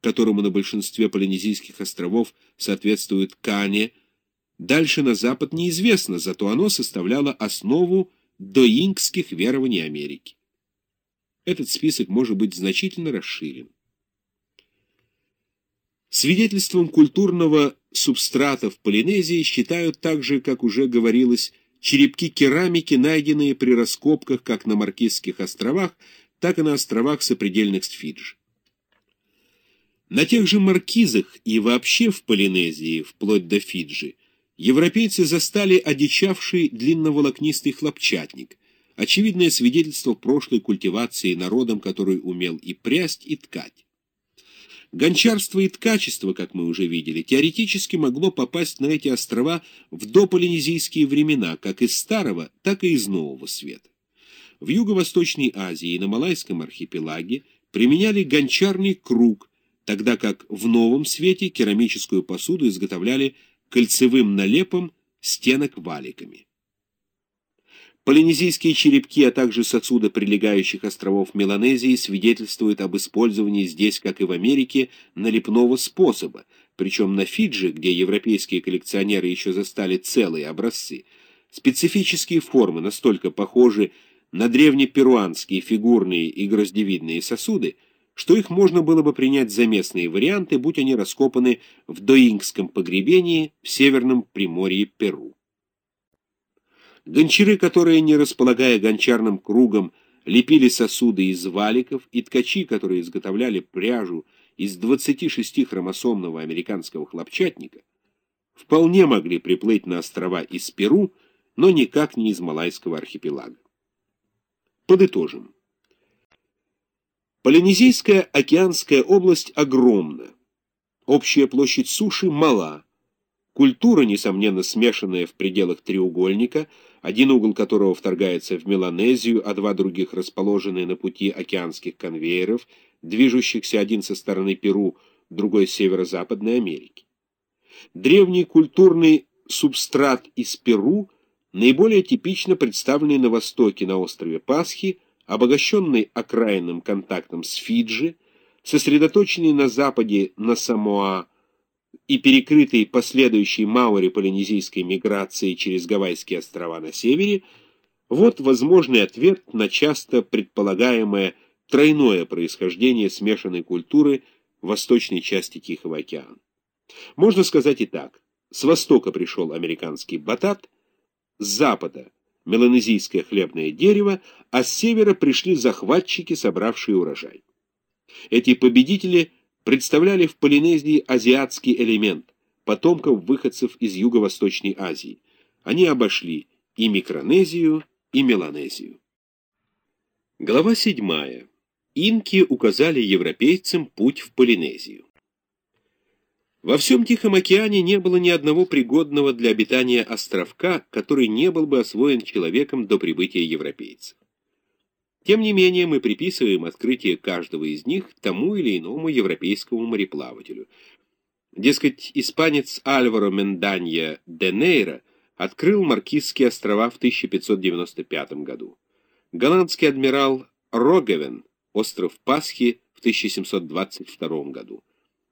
которому на большинстве полинезийских островов соответствует Кане, дальше на запад неизвестно, зато оно составляло основу доингских верований Америки. Этот список может быть значительно расширен. Свидетельством культурного субстрата в Полинезии считают также, как уже говорилось, черепки керамики, найденные при раскопках как на Маркизских островах, так и на островах сопредельных с Фиджи. На тех же Маркизах и вообще в Полинезии, вплоть до Фиджи, европейцы застали одичавший длинноволокнистый хлопчатник, очевидное свидетельство прошлой культивации народом, который умел и прясть, и ткать. Гончарство и ткачество, как мы уже видели, теоретически могло попасть на эти острова в дополинезийские времена, как из Старого, так и из Нового Света. В Юго-Восточной Азии и на Малайском архипелаге применяли гончарный круг, тогда как в Новом Свете керамическую посуду изготовляли кольцевым налепом стенок валиками. Полинезийские черепки, а также сосуды прилегающих островов Меланезии свидетельствуют об использовании здесь, как и в Америке, налепного способа, причем на Фиджи, где европейские коллекционеры еще застали целые образцы, специфические формы настолько похожи на древнеперуанские фигурные и гроздевидные сосуды, что их можно было бы принять за местные варианты, будь они раскопаны в Доингском погребении в Северном Приморье Перу. Гончары, которые, не располагая гончарным кругом, лепили сосуды из валиков, и ткачи, которые изготовляли пряжу из 26 хромосомного американского хлопчатника, вполне могли приплыть на острова из Перу, но никак не из Малайского архипелага. Подытожим. Полинезийская океанская область огромна. Общая площадь суши мала. Культура, несомненно, смешанная в пределах треугольника, один угол которого вторгается в Меланезию, а два других расположены на пути океанских конвейеров, движущихся один со стороны Перу, другой северо-западной Америки. Древний культурный субстрат из Перу наиболее типично представленный на востоке на острове Пасхи, обогащенный окраинным контактом с Фиджи, сосредоточенный на западе на Самоа, и перекрытый последующей маори-полинезийской миграцией через Гавайские острова на севере, вот возможный ответ на часто предполагаемое тройное происхождение смешанной культуры восточной части Тихого океана. Можно сказать и так. С востока пришел американский батат, с запада – меланезийское хлебное дерево, а с севера пришли захватчики, собравшие урожай. Эти победители – представляли в Полинезии азиатский элемент, потомков выходцев из Юго-Восточной Азии. Они обошли и Микронезию, и Меланезию. Глава 7. Инки указали европейцам путь в Полинезию. Во всем Тихом океане не было ни одного пригодного для обитания островка, который не был бы освоен человеком до прибытия европейцев. Тем не менее, мы приписываем открытие каждого из них тому или иному европейскому мореплавателю. Дескать, испанец Альваро Менданья де Нейро открыл Маркизские острова в 1595 году. Голландский адмирал Рогевен – остров Пасхи в 1722 году.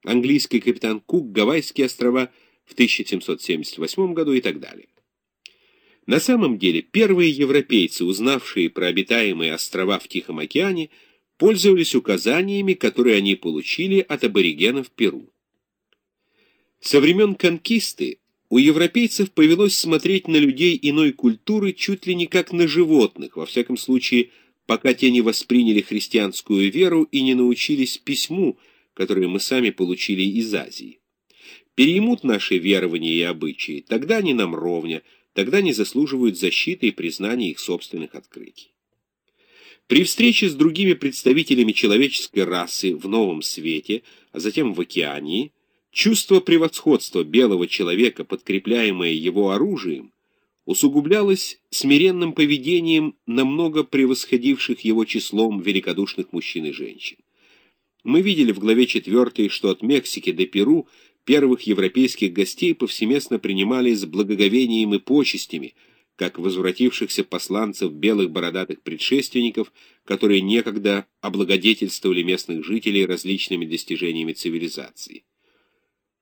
Английский капитан Кук – Гавайские острова в 1778 году и так далее. На самом деле, первые европейцы, узнавшие про обитаемые острова в Тихом океане, пользовались указаниями, которые они получили от аборигенов Перу. Со времен конкисты у европейцев повелось смотреть на людей иной культуры чуть ли не как на животных, во всяком случае, пока те не восприняли христианскую веру и не научились письму, которое мы сами получили из Азии. Переймут наши верования и обычаи, тогда они нам ровня – тогда не заслуживают защиты и признания их собственных открытий. При встрече с другими представителями человеческой расы в Новом Свете, а затем в Океании, чувство превосходства белого человека, подкрепляемое его оружием, усугублялось смиренным поведением намного превосходивших его числом великодушных мужчин и женщин. Мы видели в главе 4, что от Мексики до Перу первых европейских гостей повсеместно принимали с благоговением и почестями, как возвратившихся посланцев белых бородатых предшественников, которые некогда облагодетельствовали местных жителей различными достижениями цивилизации.